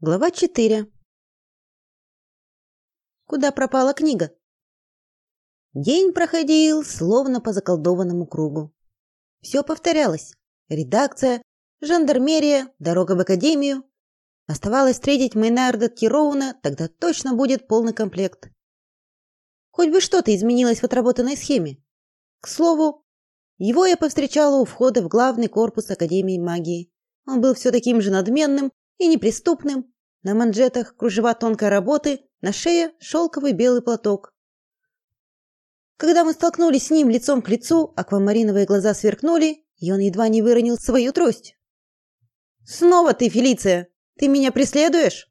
Глава 4. Куда пропала книга? День проходил словно по заколдованному кругу. Все повторялось. Редакция, жандармерия, дорога в академию. Оставалось встретить Мейнарда Тироуна, тогда точно будет полный комплект. Хоть бы что-то изменилось в отработанной схеме. К слову, его я повстречала у входа в главный корпус Академии магии. Он был все таким же надменным, и неприступным. На манжетах кружева тонкой работы, на шее шелковый белый платок. Когда мы столкнулись с ним лицом к лицу, аквамариновые глаза сверкнули, и он едва не выронил свою трость. «Снова ты, Фелиция! Ты меня преследуешь?»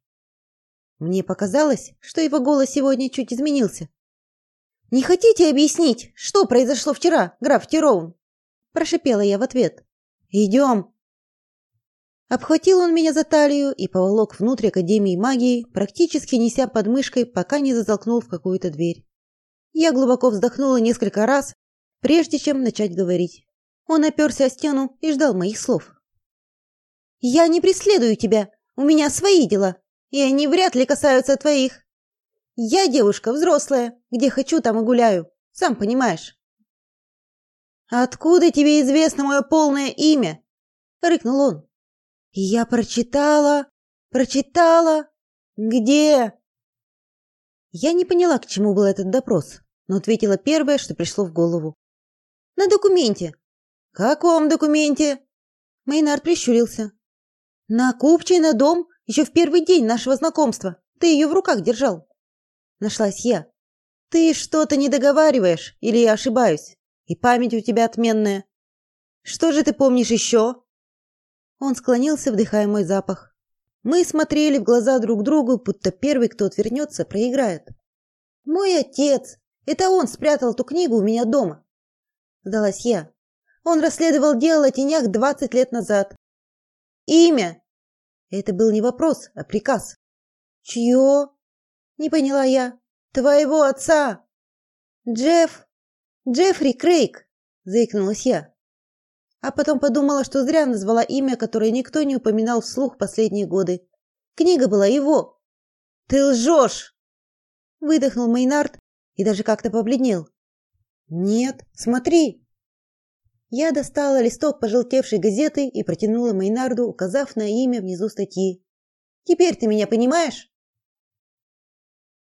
Мне показалось, что его голос сегодня чуть изменился. «Не хотите объяснить, что произошло вчера, граф Тироун?» Прошипела я в ответ. «Идем!» Обхватил он меня за талию и поволок внутрь Академии магии, практически неся под мышкой, пока не затолкнул в какую-то дверь. Я глубоко вздохнула несколько раз, прежде чем начать говорить. Он оперся о стену и ждал моих слов. «Я не преследую тебя. У меня свои дела, и они вряд ли касаются твоих. Я девушка взрослая, где хочу, там и гуляю, сам понимаешь». «Откуда тебе известно мое полное имя?» – рыкнул он. Я прочитала, прочитала. Где? Я не поняла, к чему был этот допрос, но ответила первое, что пришло в голову. На документе. Каком документе? Мейнард прищурился. На купчей на дом еще в первый день нашего знакомства. Ты ее в руках держал. Нашлась я. Ты что-то не договариваешь или я ошибаюсь? И память у тебя отменная. Что же ты помнишь еще? Он склонился, вдыхая мой запах. Мы смотрели в глаза друг другу, будто первый, кто отвернется, проиграет. Мой отец, это он спрятал ту книгу у меня дома. Сдалась я. Он расследовал дело о тенях двадцать лет назад. Имя? Это был не вопрос, а приказ. Чье? Не поняла я. Твоего отца. Джефф. Джеффри Крейг, заикнулась я а потом подумала, что зря назвала имя, которое никто не упоминал вслух последние годы. Книга была его. Ты лжешь! Выдохнул Мейнард и даже как-то побледнел. Нет, смотри. Я достала листок пожелтевшей газеты и протянула Мейнарду, указав на имя внизу статьи. Теперь ты меня понимаешь?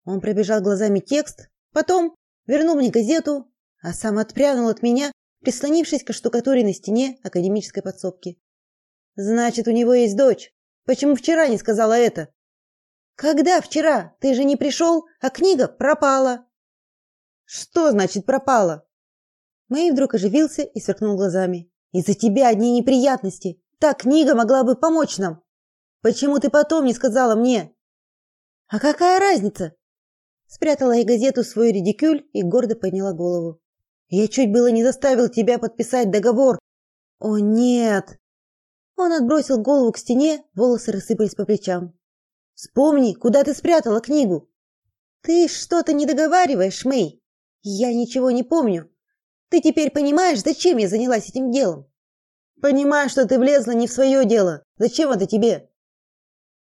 Он пробежал глазами текст, потом вернул мне газету, а сам отпрянул от меня прислонившись к штукатуре на стене академической подсобки. Значит, у него есть дочь. Почему вчера не сказала это? Когда вчера? Ты же не пришел, а книга пропала. Что значит пропала? Мэй вдруг оживился и сверкнул глазами. Из-за тебя одни неприятности. Та книга могла бы помочь нам. Почему ты потом не сказала мне? А какая разница? Спрятала я газету в свой редикюль и гордо подняла голову. Я чуть было не заставил тебя подписать договор. О, нет. Он отбросил голову к стене, волосы рассыпались по плечам. Вспомни, куда ты спрятала книгу. Ты что-то не договариваешь, Мэй. Я ничего не помню. Ты теперь понимаешь, зачем я занялась этим делом? Понимаю, что ты влезла не в свое дело. Зачем это тебе?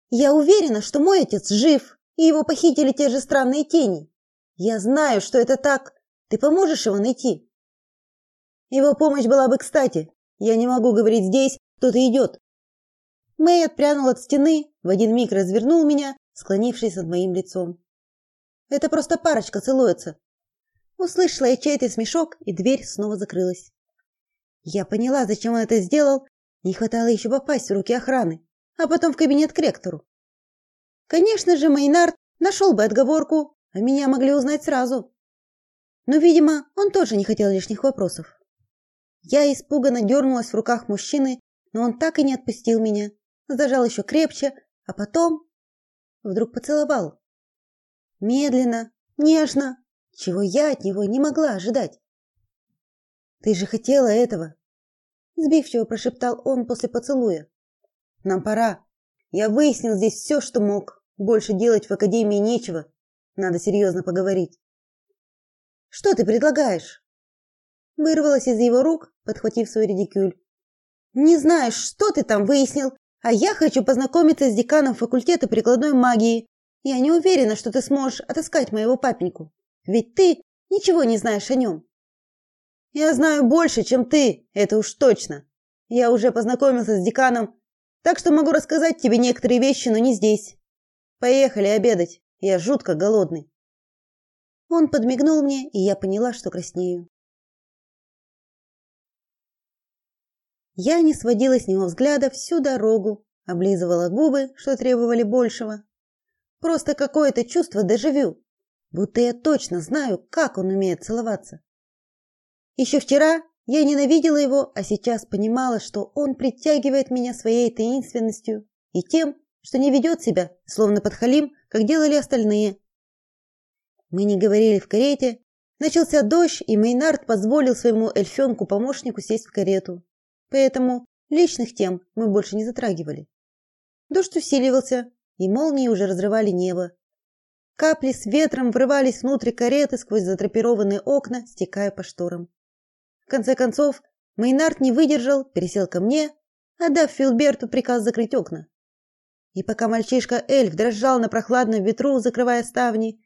Я уверена, что мой отец жив, и его похитили те же странные тени. Я знаю, что это так, ты поможешь его найти? Его помощь была бы кстати. Я не могу говорить здесь, кто-то идет. Мэй отпрянул от стены, в один миг развернул меня, склонившись над моим лицом. Это просто парочка целуется. Услышала я чей-то смешок, и дверь снова закрылась. Я поняла, зачем он это сделал. Не хватало еще попасть в руки охраны, а потом в кабинет к ректору. Конечно же, Мейнард нашел бы отговорку, а меня могли узнать сразу. Но, видимо, он тоже не хотел лишних вопросов. Я испуганно дернулась в руках мужчины, но он так и не отпустил меня. Зажал еще крепче, а потом вдруг поцеловал. Медленно, нежно, чего я от него не могла ожидать. Ты же хотела этого, сбивчиво прошептал он после поцелуя. Нам пора. Я выяснил здесь все, что мог. Больше делать в академии нечего. Надо серьезно поговорить. Что ты предлагаешь? Вырвалась из его рук, подхватив свой редикюль. Не знаешь, что ты там выяснил, А я хочу познакомиться с деканом факультета прикладной магии. Я не уверена, что ты сможешь отыскать моего папеньку. Ведь ты ничего не знаешь о нем. Я знаю больше, чем ты, это уж точно. Я уже познакомился с деканом, так что могу рассказать тебе некоторые вещи, но не здесь. Поехали обедать. Я жутко голодный. Он подмигнул мне, и я поняла, что краснею. Я не сводила с него взгляда всю дорогу, облизывала губы, что требовали большего. Просто какое-то чувство дежавю, будто я точно знаю, как он умеет целоваться. Еще вчера я ненавидела его, а сейчас понимала, что он притягивает меня своей таинственностью и тем, что не ведет себя, словно подхалим, как делали остальные. Мы не говорили в карете. Начался дождь, и Мейнард позволил своему эльфенку-помощнику сесть в карету. Поэтому личных тем мы больше не затрагивали. Дождь усиливался, и молнии уже разрывали небо. Капли с ветром врывались внутрь кареты сквозь задрапированные окна, стекая по шторам. В конце концов, Мейнард не выдержал, пересел ко мне, отдав Филберту приказ закрыть окна. И пока мальчишка-эльф дрожал на прохладном ветру, закрывая ставни,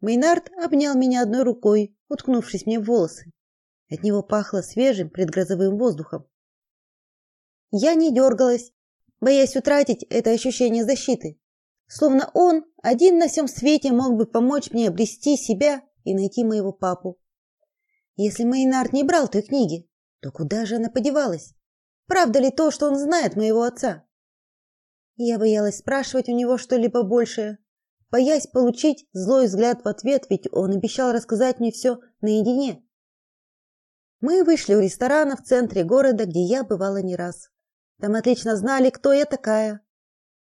Мейнард обнял меня одной рукой, уткнувшись мне в волосы. От него пахло свежим предгрозовым воздухом. Я не дергалась, боясь утратить это ощущение защиты. Словно он один на всем свете мог бы помочь мне обрести себя и найти моего папу. Если Мейнард не брал той книги, то куда же она подевалась? Правда ли то, что он знает моего отца? Я боялась спрашивать у него что-либо большее, боясь получить злой взгляд в ответ, ведь он обещал рассказать мне все наедине. Мы вышли у ресторана в центре города, где я бывала не раз. Там отлично знали, кто я такая.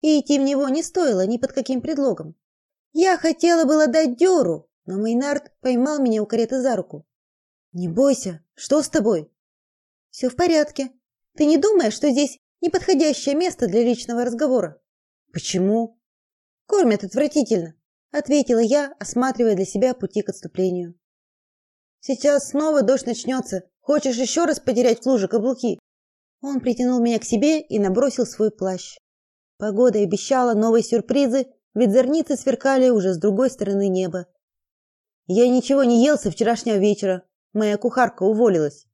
И идти в него не стоило ни под каким предлогом. Я хотела было дать дёру, но Мейнард поймал меня у кареты за руку. «Не бойся, что с тобой?» «Все в порядке. Ты не думаешь, что здесь неподходящее место для личного разговора?» «Почему?» Кормят отвратительно, ответила я, осматривая для себя пути к отступлению. Сейчас снова дождь начнется. Хочешь еще раз потерять в луже каблуки? Он притянул меня к себе и набросил свой плащ. Погода обещала новые сюрпризы, ведь зорницы сверкали уже с другой стороны неба. Я ничего не ел со вчерашнего вечера. Моя кухарка уволилась.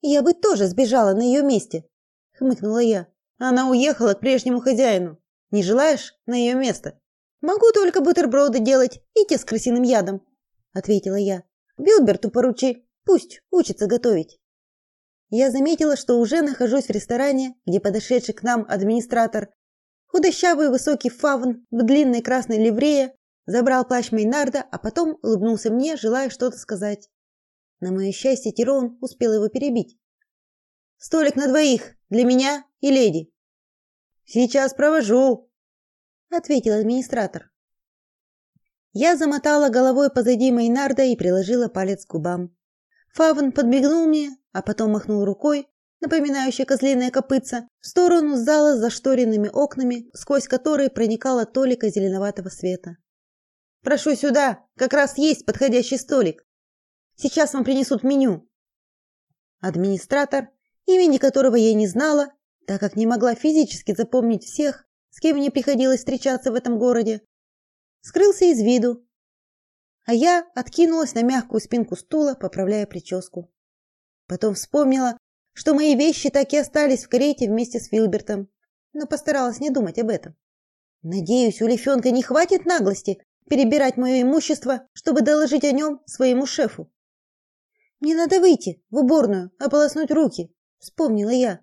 Я бы тоже сбежала на ее месте, хмыкнула я. Она уехала к прежнему хозяину. Не желаешь на ее место? Могу только бутерброды делать и те с крысиным ядом, ответила я. Билберту поручи, пусть учится готовить. Я заметила, что уже нахожусь в ресторане, где подошедший к нам администратор, худощавый высокий фавн в длинной красной ливрее, забрал плащ Мейнарда, а потом улыбнулся мне, желая что-то сказать. На мое счастье, Тирон успел его перебить. Столик на двоих, для меня и леди. Сейчас провожу, ответил администратор. Я замотала головой позади Мейнарда и приложила палец к губам. Фавн подмигнул мне, а потом махнул рукой, напоминающей козлиное копытце, в сторону зала с зашторенными окнами, сквозь которые проникала толика зеленоватого света. Прошу сюда, как раз есть подходящий столик. Сейчас вам принесут меню. Администратор, имени которого я не знала, так как не могла физически запомнить всех, с кем мне приходилось встречаться в этом городе, скрылся из виду. А я откинулась на мягкую спинку стула, поправляя прическу. Потом вспомнила, что мои вещи так и остались в карете вместе с Филбертом, но постаралась не думать об этом. Надеюсь, у Лефенка не хватит наглости перебирать мое имущество, чтобы доложить о нем своему шефу. Мне надо выйти в уборную, ополоснуть руки, вспомнила я.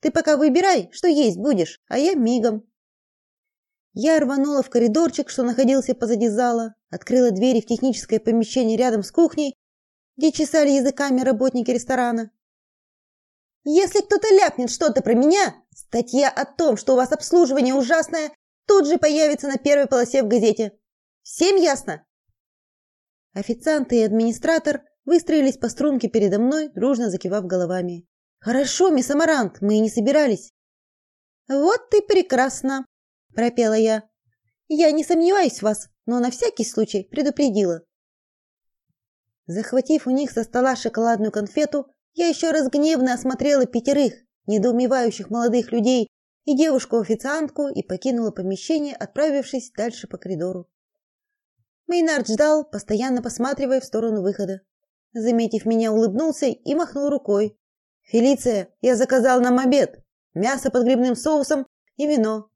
Ты пока выбирай, что есть будешь, а я мигом. Я рванула в коридорчик, что находился позади зала, открыла двери в техническое помещение рядом с кухней, где чесали языками работники ресторана. Если кто-то ляпнет что-то про меня, статья о том, что у вас обслуживание ужасное, тут же появится на первой полосе в газете. Всем ясно? Официанты и администратор выстроились по струнке передо мной, дружно закивав головами. Хорошо, мисс Амарант, мы и не собирались. Вот ты прекрасно, пропела я. Я не сомневаюсь в вас, но на всякий случай предупредила. Захватив у них со стола шоколадную конфету, я еще раз гневно осмотрела пятерых недоумевающих молодых людей и девушку-официантку и покинула помещение, отправившись дальше по коридору. Мейнард ждал, постоянно посматривая в сторону выхода. Заметив меня, улыбнулся и махнул рукой. «Фелиция, я заказал нам обед. Мясо под грибным соусом и вино».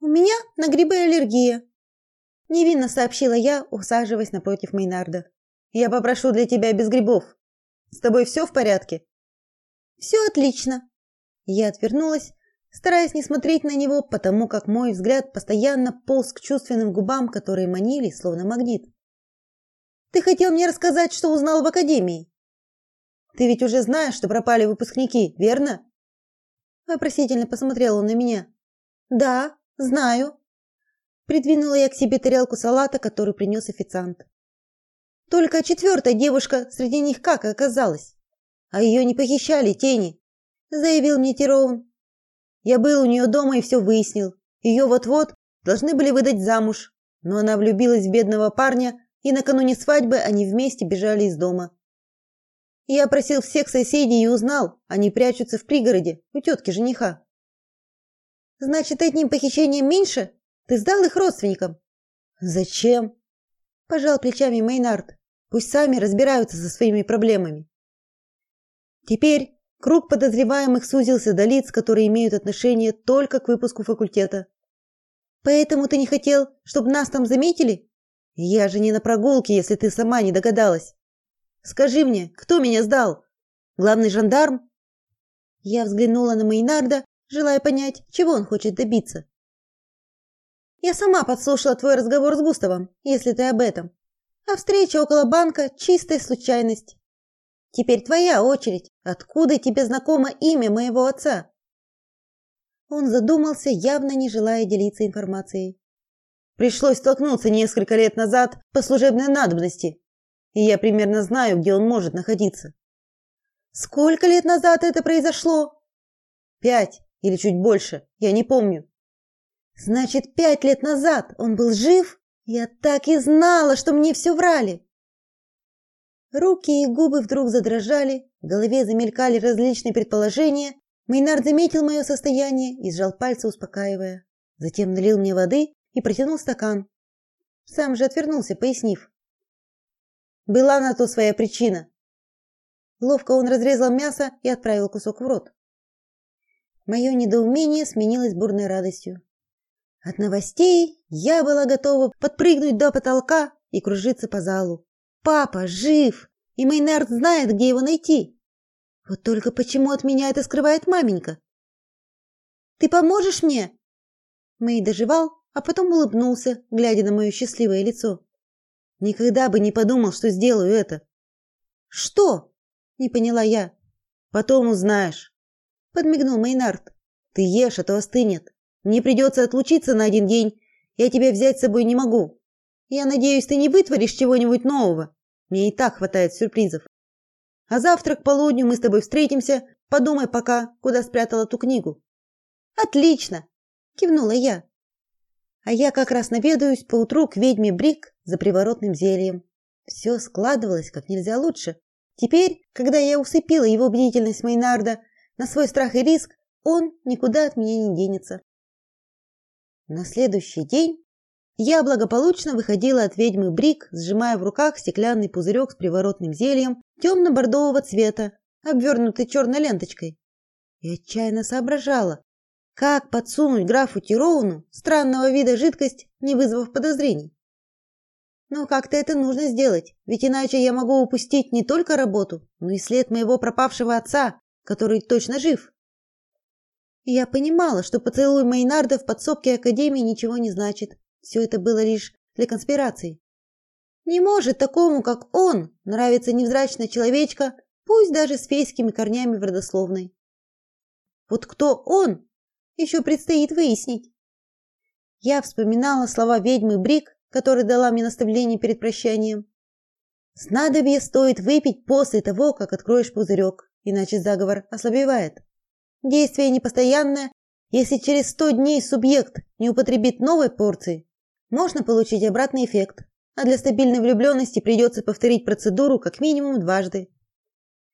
«У меня на грибы аллергия», – невинно сообщила я, усаживаясь напротив Мейнарда. «Я попрошу для тебя без грибов. С тобой все в порядке?» «Все отлично». Я отвернулась, стараясь не смотреть на него, потому как мой взгляд постоянно полз к чувственным губам, которые манили, словно магнит. Ты хотел мне рассказать, что узнал в академии. Ты ведь уже знаешь, что пропали выпускники, верно? Вопросительно посмотрел он на меня. Да, знаю. Придвинула я к себе тарелку салата, который принес официант. Только четвертая девушка среди них как оказалась. А ее не похищали тени, заявил мне Тироун. Я был у нее дома и все выяснил. Ее вот-вот должны были выдать замуж, но она влюбилась в бедного парня, и накануне свадьбы они вместе бежали из дома. Я опросил всех соседей и узнал, они прячутся в пригороде у тетки жениха. Значит, одним похищением меньше? Ты сдал их родственникам? Зачем? Пожал плечами Мейнард. Пусть сами разбираются со своими проблемами. Теперь Круг подозреваемых сузился до лиц, которые имеют отношение только к выпуску факультета. Поэтому ты не хотел, чтобы нас там заметили? Я же не на прогулке, если ты сама не догадалась. Скажи мне, кто меня сдал? Главный жандарм? Я взглянула на Мейнарда, желая понять, чего он хочет добиться. Я сама подслушала твой разговор с Густавом, если ты об этом. А встреча около банка чистая случайность. Теперь твоя очередь. Откуда тебе знакомо имя моего отца? Он задумался, явно не желая делиться информацией. Пришлось столкнуться несколько лет назад по служебной надобности, и я примерно знаю, где он может находиться. Сколько лет назад это произошло? Пять или чуть больше, я не помню. Значит, пять лет назад он был жив? Я так и знала, что мне все врали. Руки и губы вдруг задрожали, в голове замелькали различные предположения. Мейнард заметил мое состояние и сжал пальцы, успокаивая. Затем налил мне воды и протянул стакан. Сам же отвернулся, пояснив. Была на то своя причина. Ловко он разрезал мясо и отправил кусок в рот. Мое недоумение сменилось бурной радостью. От новостей я была готова подпрыгнуть до потолка и кружиться по залу. Папа жив, и Мейнард знает, где его найти. Вот только почему от меня это скрывает маменька? Ты поможешь мне? Мэй доживал, а потом улыбнулся, глядя на мое счастливое лицо. Никогда бы не подумал, что сделаю это. Что? Не поняла я. Потом узнаешь. Подмигнул Мейнард. Ты ешь, а то остынет. Мне придется отлучиться на один день. Я тебя взять с собой не могу. Я надеюсь, ты не вытворишь чего-нибудь нового. Мне и так хватает сюрпризов. А завтра к полудню мы с тобой встретимся. Подумай пока, куда спрятала ту книгу. Отлично, кивнула я. А я как раз наведаюсь поутру к ведьме Брик за приворотным зельем. Все складывалось как нельзя лучше. Теперь, когда я усыпила его бдительность Мейнарда на свой страх и риск, он никуда от меня не денется. На следующий день я благополучно выходила от ведьмы Брик, сжимая в руках стеклянный пузырек с приворотным зельем темно-бордового цвета, обвернутый черной ленточкой. И отчаянно соображала, как подсунуть графу Тироуну странного вида жидкость, не вызвав подозрений. Но как-то это нужно сделать, ведь иначе я могу упустить не только работу, но и след моего пропавшего отца, который точно жив. Я понимала, что поцелуй Мейнарда в подсобке Академии ничего не значит, все это было лишь для конспирации. Не может такому, как он, нравиться невзрачная человечка, пусть даже с фейскими корнями в родословной. Вот кто он, еще предстоит выяснить. Я вспоминала слова ведьмы Брик, которая дала мне наставление перед прощанием. Снадобье стоит выпить после того, как откроешь пузырек, иначе заговор ослабевает. Действие непостоянное. Если через сто дней субъект не употребит новой порции, можно получить обратный эффект, а для стабильной влюбленности придется повторить процедуру как минимум дважды.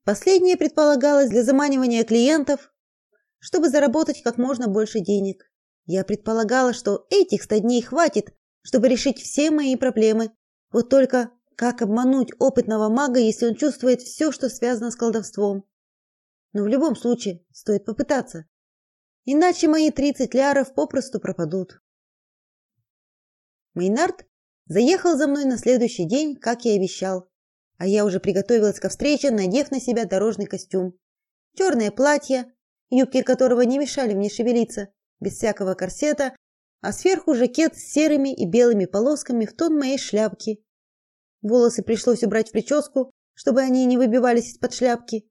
Последнее предполагалось для заманивания клиентов, чтобы заработать как можно больше денег. Я предполагала, что этих ста дней хватит, чтобы решить все мои проблемы. Вот только как обмануть опытного мага, если он чувствует все, что связано с колдовством? Но в любом случае стоит попытаться. Иначе мои 30 ляров попросту пропадут. Мейнард заехал за мной на следующий день, как и обещал. А я уже приготовилась ко встрече, надев на себя дорожный костюм. Черное платье, юбки которого не мешали мне шевелиться, без всякого корсета, а сверху жакет с серыми и белыми полосками в тон моей шляпки. Волосы пришлось убрать в прическу, чтобы они не выбивались из-под шляпки.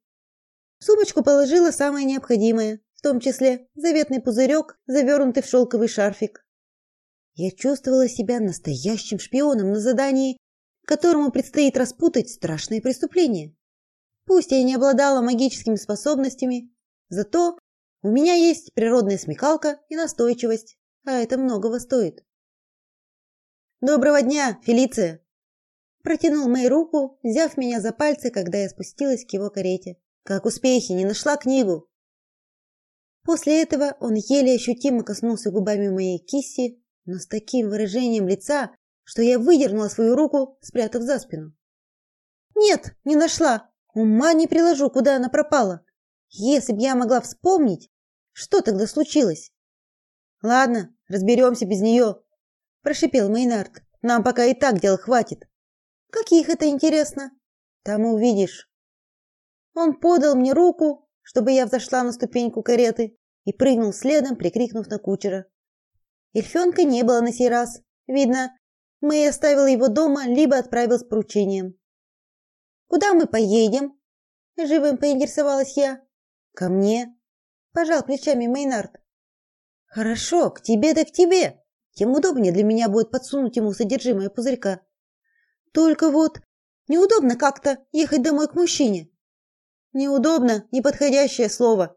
В сумочку положила самое необходимое, в том числе заветный пузырек, завернутый в шелковый шарфик. Я чувствовала себя настоящим шпионом на задании, которому предстоит распутать страшные преступления. Пусть я не обладала магическими способностями, зато у меня есть природная смекалка и настойчивость, а это многого стоит. Доброго дня, Фелиция. Протянул Мэй руку, взяв меня за пальцы, когда я спустилась к его карете. Как успехи, не нашла книгу. После этого он еле ощутимо коснулся губами моей кисти, но с таким выражением лица, что я выдернула свою руку, спрятав за спину. Нет, не нашла. Ума не приложу, куда она пропала. Если б я могла вспомнить, что тогда случилось. Ладно, разберемся без нее, прошипел Мейнард. Нам пока и так дел хватит. Каких это интересно? Там увидишь. Он подал мне руку, чтобы я взошла на ступеньку кареты и прыгнул следом, прикрикнув на кучера. Эльфёнка не было на сей раз. Видно, Мэй оставил его дома, либо отправил с поручением. Куда мы поедем? живым поинтересовалась я. Ко мне, пожал плечами Мейнард. Хорошо, к тебе да к тебе. Тем удобнее для меня будет подсунуть ему содержимое пузырька. Только вот неудобно как-то ехать домой к мужчине. Неудобно неподходящее слово.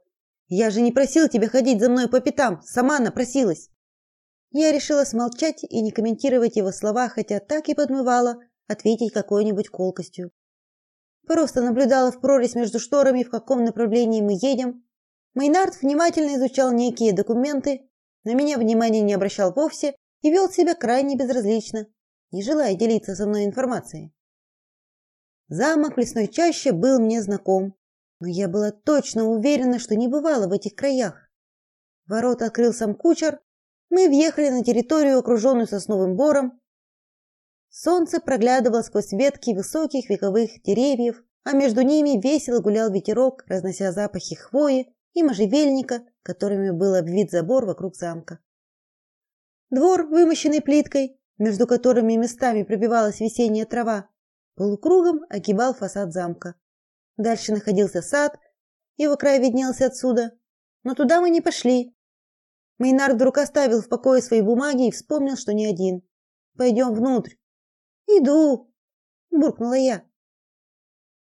Я же не просил тебя ходить за мной по пятам, сама напросилась. Я решила смолчать и не комментировать его слова, хотя так и подмывала ответить какой-нибудь колкостью. Просто наблюдала в прорезь между шторами, в каком направлении мы едем. Мейнард внимательно изучал некие документы, на меня внимания не обращал вовсе и вел себя крайне безразлично, не желая делиться со мной информацией. Замок в лесной чаще был мне знаком, но я была точно уверена, что не бывала в этих краях. Ворота открыл сам кучер, мы въехали на территорию, окруженную сосновым бором. Солнце проглядывало сквозь ветки высоких вековых деревьев, а между ними весело гулял ветерок, разнося запахи хвои и можжевельника, которыми был обвит забор вокруг замка. Двор, вымощенный плиткой, между которыми местами пробивалась весенняя трава, полукругом огибал фасад замка. Дальше находился сад, его край виднелся отсюда, но туда мы не пошли, Мейнард вдруг оставил в покое свои бумаги и вспомнил, что не один. Пойдем внутрь. Иду, буркнула я.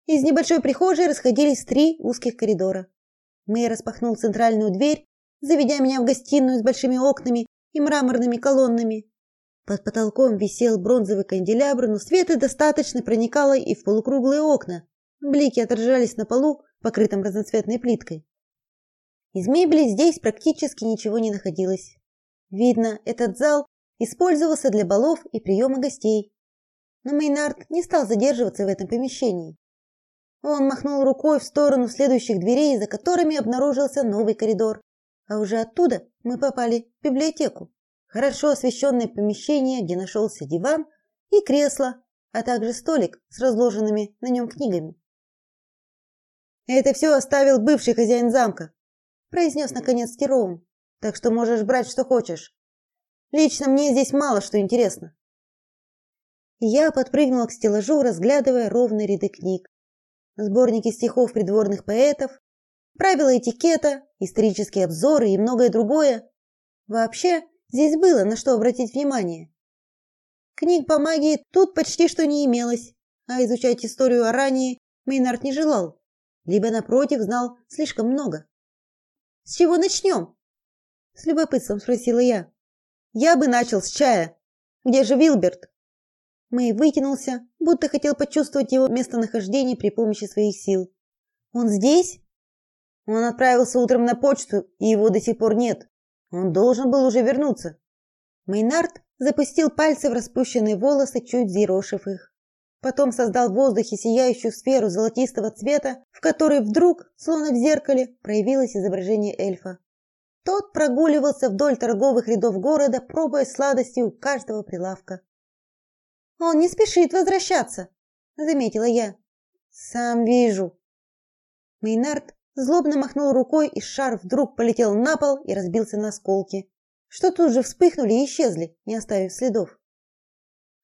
Из небольшой прихожей расходились три узких коридора. Мэй распахнул центральную дверь, заведя меня в гостиную с большими окнами и мраморными колоннами. Под потолком висел бронзовый канделябр, но света достаточно проникало и в полукруглые окна. Блики отражались на полу, покрытом разноцветной плиткой. Из мебели здесь практически ничего не находилось. Видно, этот зал использовался для балов и приема гостей. Но Мейнард не стал задерживаться в этом помещении. Он махнул рукой в сторону следующих дверей, за которыми обнаружился новый коридор. А уже оттуда мы попали в библиотеку. Хорошо освещенное помещение, где нашелся диван и кресло, а также столик с разложенными на нем книгами. Это все оставил бывший хозяин замка, произнес наконец Тиром. Так что можешь брать что хочешь. Лично мне здесь мало что интересно. Я подпрыгнула к стеллажу, разглядывая ровные ряды книг. Сборники стихов придворных поэтов, правила этикета, исторические обзоры и многое другое. Вообще, здесь было на что обратить внимание. Книг по магии тут почти что не имелось, а изучать историю Арании Мейнард не желал, либо напротив знал слишком много. С чего начнем?» С любопытством спросила я. «Я бы начал с чая. Где же Вилберт?» Мэй вытянулся, будто хотел почувствовать его местонахождение при помощи своих сил. «Он здесь?» Он отправился утром на почту, и его до сих пор нет. Он должен был уже вернуться. Мейнард запустил пальцы в распущенные волосы, чуть зерошив их. Потом создал в воздухе сияющую сферу золотистого цвета, в которой вдруг, словно в зеркале, проявилось изображение эльфа. Тот прогуливался вдоль торговых рядов города, пробуя сладости у каждого прилавка. Он не спешит возвращаться, заметила я. Сам вижу. Мейнард злобно махнул рукой, и шар вдруг полетел на пол и разбился на осколки, что тут же вспыхнули и исчезли, не оставив следов.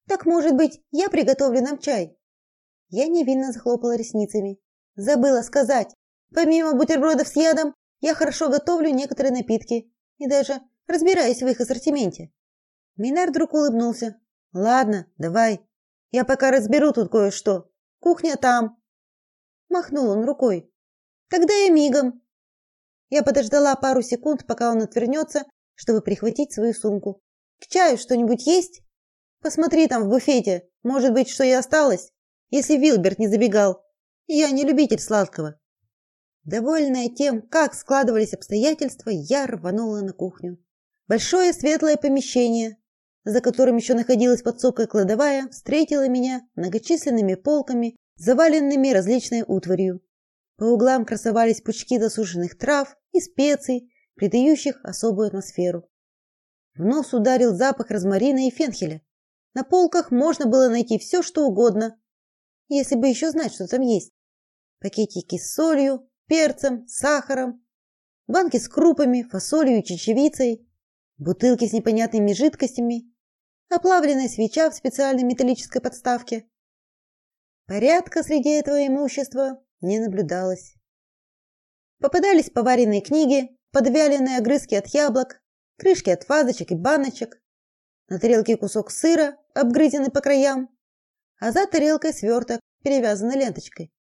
Так, может быть, я приготовлю нам чай? Я невинно захлопала ресницами. Забыла сказать. Помимо бутербродов с ядом, я хорошо готовлю некоторые напитки и даже разбираюсь в их ассортименте. Минар вдруг улыбнулся. Ладно, давай. Я пока разберу тут кое-что. Кухня там. Махнул он рукой. Тогда я мигом. Я подождала пару секунд, пока он отвернется, чтобы прихватить свою сумку. К чаю что-нибудь есть? Посмотри там в буфете, может быть, что и осталось, если Вилберт не забегал. Я не любитель сладкого. Довольная тем, как складывались обстоятельства, я рванула на кухню. Большое светлое помещение, за которым еще находилась подсокая кладовая, встретило меня многочисленными полками, заваленными различной утварью. По углам красовались пучки засушенных трав и специй, придающих особую атмосферу. В нос ударил запах розмарина и фенхеля. На полках можно было найти все, что угодно, если бы еще знать, что там есть. Пакетики с солью, перцем, сахаром, банки с крупами, фасолью и чечевицей, бутылки с непонятными жидкостями, оплавленная свеча в специальной металлической подставке. Порядка среди этого имущества не наблюдалось. Попадались поваренные книги, подвяленные огрызки от яблок, крышки от вазочек и баночек, на тарелке кусок сыра, обгрызенный по краям, а за тарелкой сверток, перевязанный ленточкой.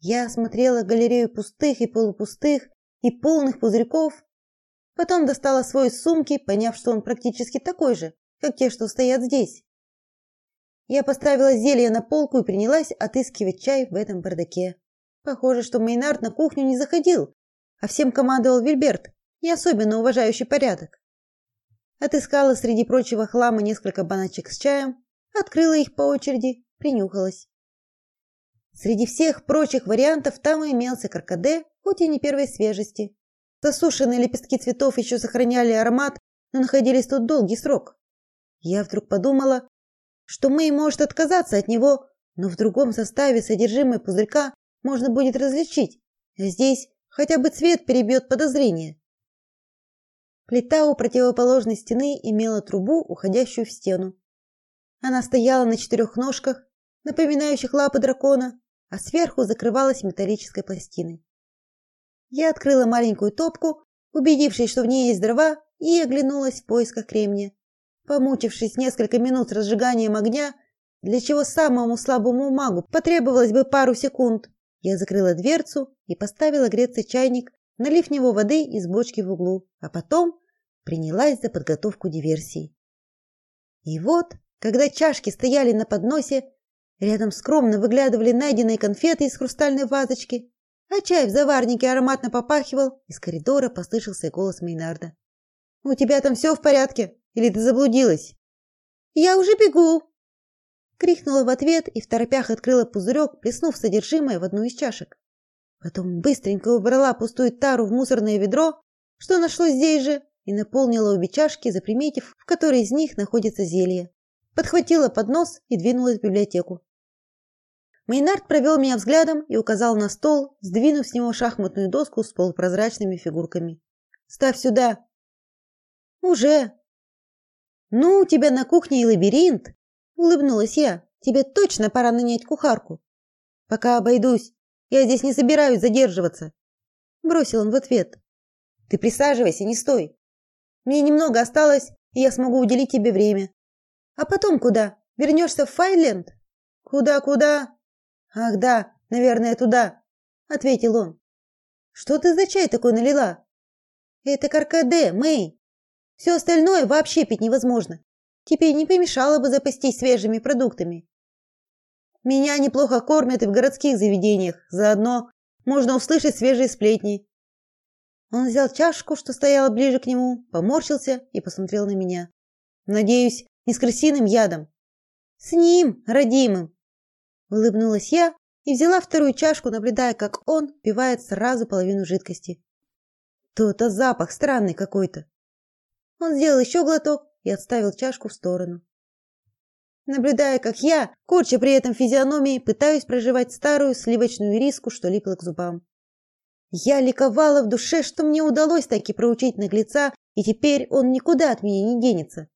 Я осмотрела галерею пустых и полупустых и полных пузырьков, потом достала свой из сумки, поняв, что он практически такой же, как те, что стоят здесь. Я поставила зелье на полку и принялась отыскивать чай в этом бардаке. Похоже, что Мейнард на кухню не заходил, а всем командовал Вильберт, не особенно уважающий порядок. Отыскала среди прочего хлама несколько баночек с чаем, открыла их по очереди, принюхалась. Среди всех прочих вариантов там и имелся каркаде, хоть и не первой свежести. Засушенные лепестки цветов еще сохраняли аромат, но находились тут долгий срок. Я вдруг подумала, что Мэй может отказаться от него, но в другом составе содержимое пузырька можно будет различить. Здесь хотя бы цвет перебьет подозрение. Плита у противоположной стены имела трубу, уходящую в стену. Она стояла на четырех ножках, напоминающих лапы дракона, а сверху закрывалась металлической пластиной. Я открыла маленькую топку, убедившись, что в ней есть дрова, и оглянулась в поисках кремния. Помучившись несколько минут с разжиганием огня, для чего самому слабому магу потребовалось бы пару секунд, я закрыла дверцу и поставила греться чайник налив в него воды из бочки в углу, а потом принялась за подготовку диверсии. И вот, когда чашки стояли на подносе, рядом скромно выглядывали найденные конфеты из хрустальной вазочки, а чай в заварнике ароматно попахивал, из коридора послышался голос Мейнарда. «У тебя там все в порядке? Или ты заблудилась?» «Я уже бегу!» Крикнула в ответ и в торопях открыла пузырек, плеснув содержимое в одну из чашек. Потом быстренько убрала пустую тару в мусорное ведро, что нашлось здесь же, и наполнила обе чашки, заприметив, в которой из них находится зелье. Подхватила поднос и двинулась в библиотеку. Мейнард провел меня взглядом и указал на стол, сдвинув с него шахматную доску с полупрозрачными фигурками. «Ставь сюда!» «Уже!» «Ну, у тебя на кухне и лабиринт!» — улыбнулась я. «Тебе точно пора нанять кухарку!» «Пока обойдусь!» Я здесь не собираюсь задерживаться, бросил он в ответ. Ты присаживайся, не стой. Мне немного осталось, и я смогу уделить тебе время. А потом куда? Вернешься в Файленд? Куда, куда? Ах, да, наверное, туда, ответил он. Что ты за чай такой налила? Это каркаде, Мэй. Все остальное вообще пить невозможно. Теперь не помешало бы запастись свежими продуктами. Меня неплохо кормят и в городских заведениях. Заодно можно услышать свежие сплетни. Он взял чашку, что стояла ближе к нему, поморщился и посмотрел на меня. Надеюсь, не с крысиным ядом. С ним, родимым. Улыбнулась я и взяла вторую чашку, наблюдая, как он пивает сразу половину жидкости. То-то запах странный какой-то. Он сделал еще глоток и отставил чашку в сторону. Наблюдая, как я, корча при этом физиономии, пытаюсь проживать старую сливочную риску, что липла к зубам. Я ликовала в душе, что мне удалось таки проучить наглеца, и теперь он никуда от меня не денется.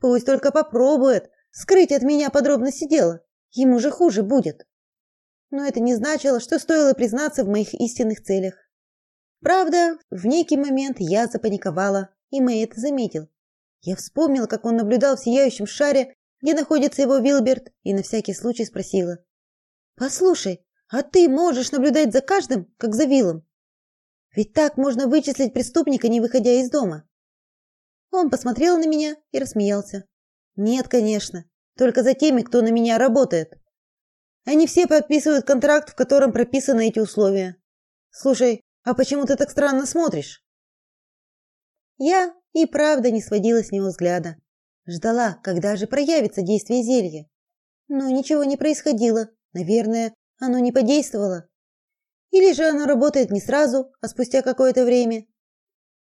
Пусть только попробует скрыть от меня подробности дела. Ему же хуже будет. Но это не значило, что стоило признаться в моих истинных целях. Правда, в некий момент я запаниковала, и Мэй это заметил. Я вспомнила, как он наблюдал в сияющем шаре, где находится его Вилберт, и на всякий случай спросила: "Послушай, а ты можешь наблюдать за каждым, как за Вилом?" Ведь так можно вычислить преступника, не выходя из дома. Он посмотрел на меня и рассмеялся. Нет, конечно, только за теми, кто на меня работает. Они все подписывают контракт, в котором прописаны эти условия. Слушай, а почему ты так странно смотришь? Я и правда не сводила с него взгляда. Ждала, когда же проявится действие зелья. Но ничего не происходило. Наверное, оно не подействовало. Или же оно работает не сразу, а спустя какое-то время.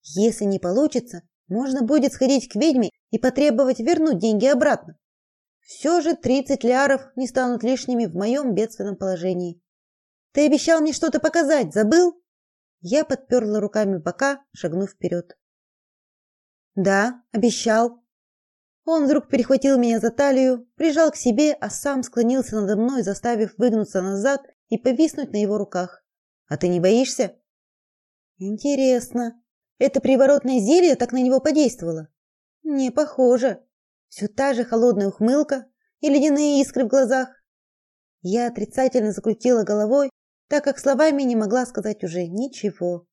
Если не получится, можно будет сходить к ведьме и потребовать вернуть деньги обратно. Все же 30 ляров не станут лишними в моем бедственном положении. Ты обещал мне что-то показать, забыл? Я подперла руками бока, шагнув вперед. Да, обещал. Он вдруг перехватил меня за талию, прижал к себе, а сам склонился надо мной, заставив выгнуться назад и повиснуть на его руках. А ты не боишься? Интересно. Это приворотное зелье так на него подействовало? Не похоже. Все та же холодная ухмылка и ледяные искры в глазах. Я отрицательно закрутила головой, так как словами не могла сказать уже ничего.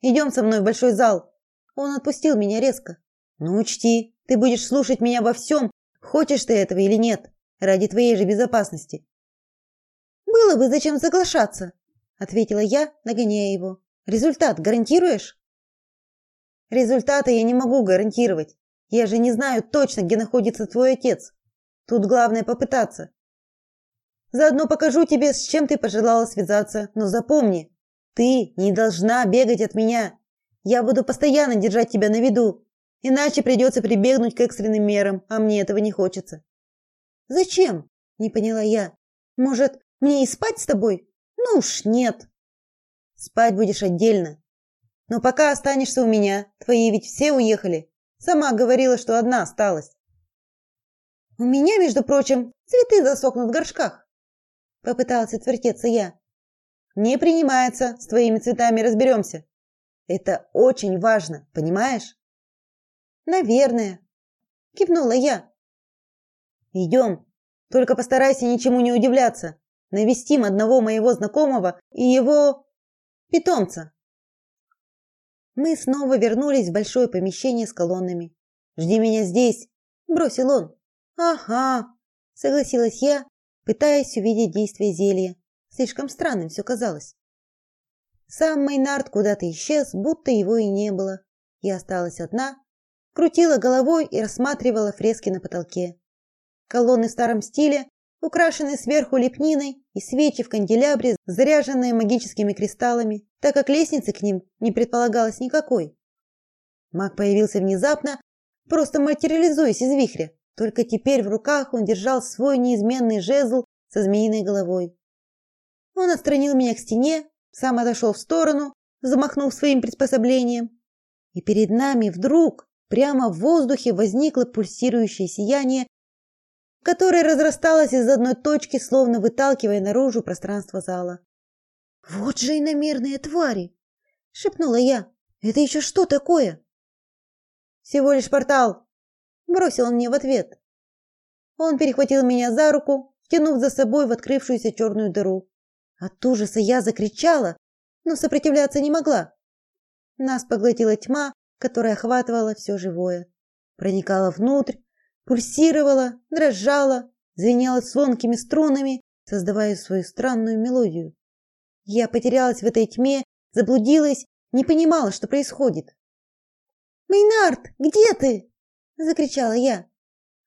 Идем со мной в большой зал. Он отпустил меня резко. Ну учти, ты будешь слушать меня во всем, хочешь ты этого или нет, ради твоей же безопасности. Было бы зачем соглашаться, ответила я, нагоняя его. Результат гарантируешь? Результата я не могу гарантировать. Я же не знаю точно, где находится твой отец. Тут главное попытаться. Заодно покажу тебе, с чем ты пожелала связаться, но запомни, ты не должна бегать от меня. Я буду постоянно держать тебя на виду, иначе придется прибегнуть к экстренным мерам, а мне этого не хочется. Зачем? Не поняла я. Может, мне и спать с тобой? Ну уж нет. Спать будешь отдельно. Но пока останешься у меня. Твои ведь все уехали. Сама говорила, что одна осталась. У меня, между прочим, цветы засохнут в горшках. Попыталась отвертеться я. Не принимается, с твоими цветами разберемся. Это очень важно, понимаешь? Наверное, кивнула я. Идем. Только постарайся ничему не удивляться навестим одного моего знакомого и его питомца. Мы снова вернулись в большое помещение с колоннами. Жди меня здесь, бросил он. Ага, согласилась я, пытаясь увидеть действие зелья. Слишком странным все казалось. Сам Мейнард куда-то исчез, будто его и не было. Я осталась одна, крутила головой и рассматривала фрески на потолке. Колонны в старом стиле украшенные сверху лепниной и свечи в канделябре, заряженные магическими кристаллами, так как лестницы к ним не предполагалось никакой. Маг появился внезапно, просто материализуясь из вихря. Только теперь в руках он держал свой неизменный жезл со змеиной головой. Он отстранил меня к стене, сам отошел в сторону, замахнув своим приспособлением. И перед нами вдруг прямо в воздухе возникло пульсирующее сияние которое разрасталось из одной точки, словно выталкивая наружу пространство зала. Вот же иномерные твари, шепнула я. Это еще что такое? Всего лишь портал, бросил он мне в ответ. Он перехватил меня за руку, втянув за собой в открывшуюся черную дыру. От ужаса я закричала, но сопротивляться не могла. Нас поглотила тьма, которая охватывала все живое, проникала внутрь, пульсировала, дрожала, звенела звонкими струнами, создавая свою странную мелодию. Я потерялась в этой тьме, заблудилась, не понимала, что происходит. "Мейнард, где ты?" закричала я.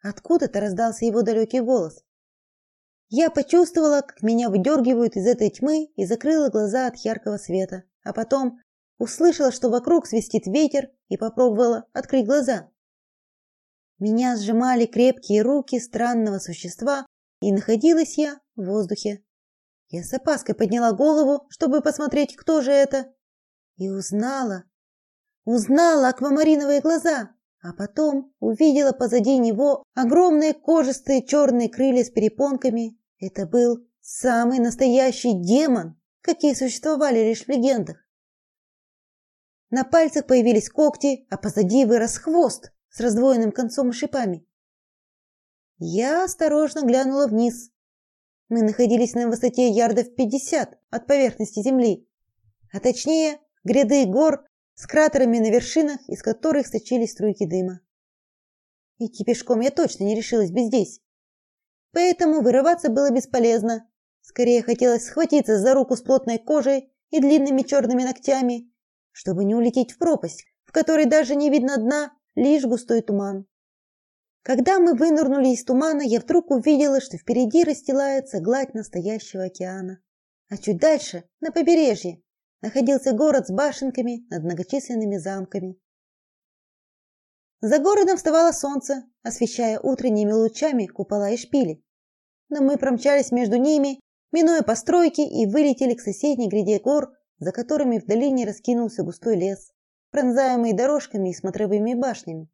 Откуда-то раздался его далекий голос. Я почувствовала, как меня выдергивают из этой тьмы и закрыла глаза от яркого света, а потом услышала, что вокруг свистит ветер и попробовала открыть глаза. Меня сжимали крепкие руки странного существа, и находилась я в воздухе. Я с опаской подняла голову, чтобы посмотреть, кто же это, и узнала. Узнала аквамариновые глаза, а потом увидела позади него огромные кожистые черные крылья с перепонками. Это был самый настоящий демон, какие существовали лишь в легендах. На пальцах появились когти, а позади вырос хвост с раздвоенным концом и шипами. Я осторожно глянула вниз. Мы находились на высоте ярдов 50 от поверхности земли, а точнее, гряды гор с кратерами на вершинах, из которых сочились струйки дыма. Идти пешком я точно не решилась бы здесь. Поэтому вырываться было бесполезно. Скорее хотелось схватиться за руку с плотной кожей и длинными черными ногтями чтобы не улететь в пропасть, в которой даже не видно дна, лишь густой туман. Когда мы вынырнули из тумана, я вдруг увидела, что впереди расстилается гладь настоящего океана. А чуть дальше, на побережье, находился город с башенками над многочисленными замками. За городом вставало солнце, освещая утренними лучами купола и шпили. Но мы промчались между ними, минуя постройки и вылетели к соседней гряде гор, за которыми в долине раскинулся густой лес, пронзаемый дорожками и смотровыми башнями.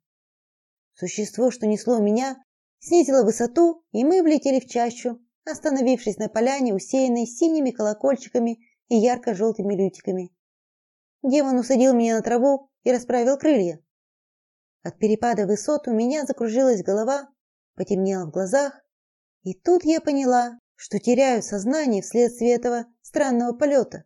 Существо, что несло меня, снизило высоту, и мы влетели в чащу, остановившись на поляне, усеянной синими колокольчиками и ярко желтыми лютиками. Демон усадил меня на траву и расправил крылья. От перепада высот у меня закружилась голова, потемнело в глазах, и тут я поняла, что теряю сознание вследствие этого странного полета.